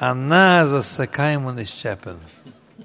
a na za se on this szczepen.